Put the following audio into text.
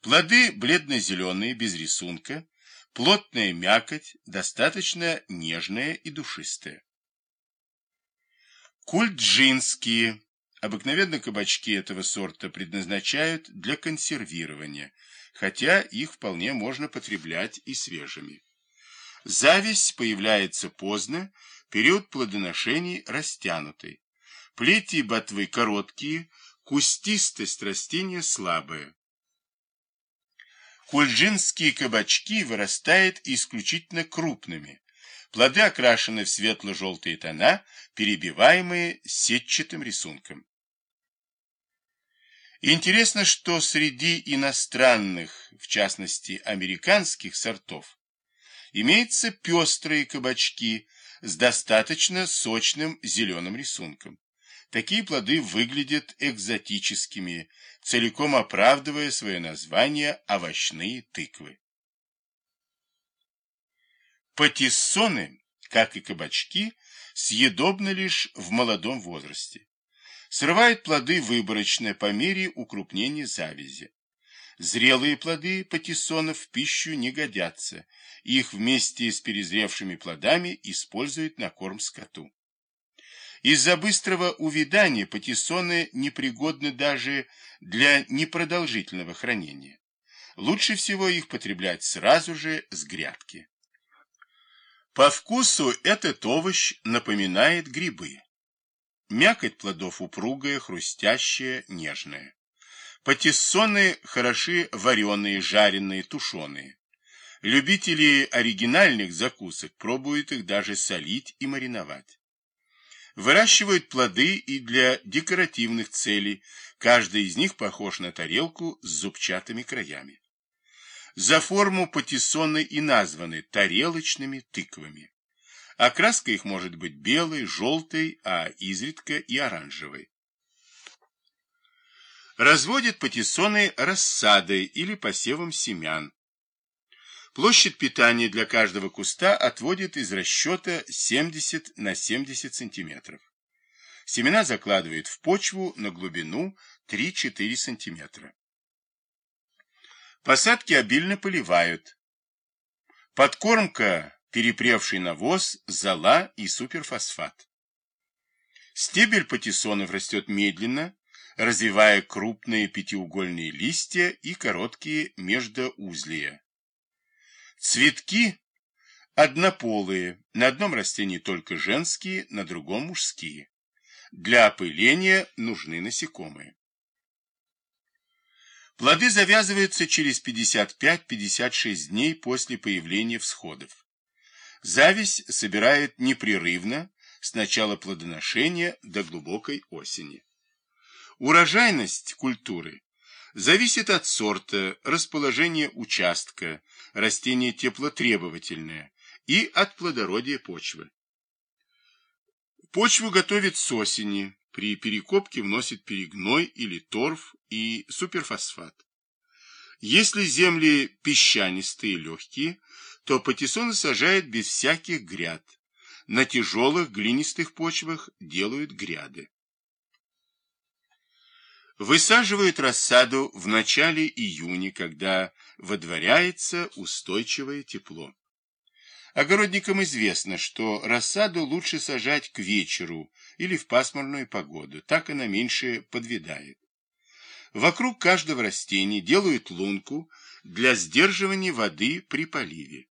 Плоды бледно-зеленые, без рисунка, плотная мякоть, достаточно нежная и душистая. Кульджинские. Обыкновенно кабачки этого сорта предназначают для консервирования, хотя их вполне можно потреблять и свежими. Зависть появляется поздно, период плодоношений растянутый. Плети ботвы короткие, кустистость растения слабая. Кульджинские кабачки вырастают исключительно крупными. Плоды окрашены в светло-желтые тона, перебиваемые сетчатым рисунком. Интересно, что среди иностранных, в частности американских сортов, имеются пестрые кабачки с достаточно сочным зеленым рисунком. Такие плоды выглядят экзотическими, целиком оправдывая свое название овощные тыквы. Патиссоны, как и кабачки, съедобны лишь в молодом возрасте. Срывают плоды выборочно по мере укрупнения завязи. Зрелые плоды патиссонов в пищу не годятся, их вместе с перезревшими плодами используют на корм скоту. Из-за быстрого увядания патиссоны непригодны даже для непродолжительного хранения. Лучше всего их потреблять сразу же с грядки. По вкусу этот овощ напоминает грибы. Мякоть плодов упругая, хрустящая, нежная. Патиссоны хороши вареные, жареные, тушеные. Любители оригинальных закусок пробуют их даже солить и мариновать. Выращивают плоды и для декоративных целей, каждый из них похож на тарелку с зубчатыми краями. За форму патиссоны и названы тарелочными тыквами. Окраска их может быть белой, желтой, а изредка и оранжевой. Разводят патиссоны рассадой или посевом семян. Площадь питания для каждого куста отводит из расчета 70 на 70 сантиметров. Семена закладывают в почву на глубину 3-4 сантиметра. Посадки обильно поливают. Подкормка перепревший навоз, зола и суперфосфат. Стебель патиссонов растет медленно, развивая крупные пятиугольные листья и короткие междоузлия. Цветки однополые, на одном растении только женские, на другом мужские. Для опыления нужны насекомые. Плоды завязываются через 55-56 дней после появления всходов. Зависть собирает непрерывно с начала плодоношения до глубокой осени. Урожайность культуры зависит от сорта, расположения участка, растение теплотребовательное и от плодородия почвы. Почву готовят с осени, при перекопке вносят перегной или торф и суперфосфат. Если земли песчанистые и легкие, то патиссоны сажают без всяких гряд. На тяжелых глинистых почвах делают гряды. Высаживают рассаду в начале июня, когда водворяется устойчивое тепло. Огородникам известно, что рассаду лучше сажать к вечеру или в пасмурную погоду, так она меньше подвядает. Вокруг каждого растения делают лунку для сдерживания воды при поливе.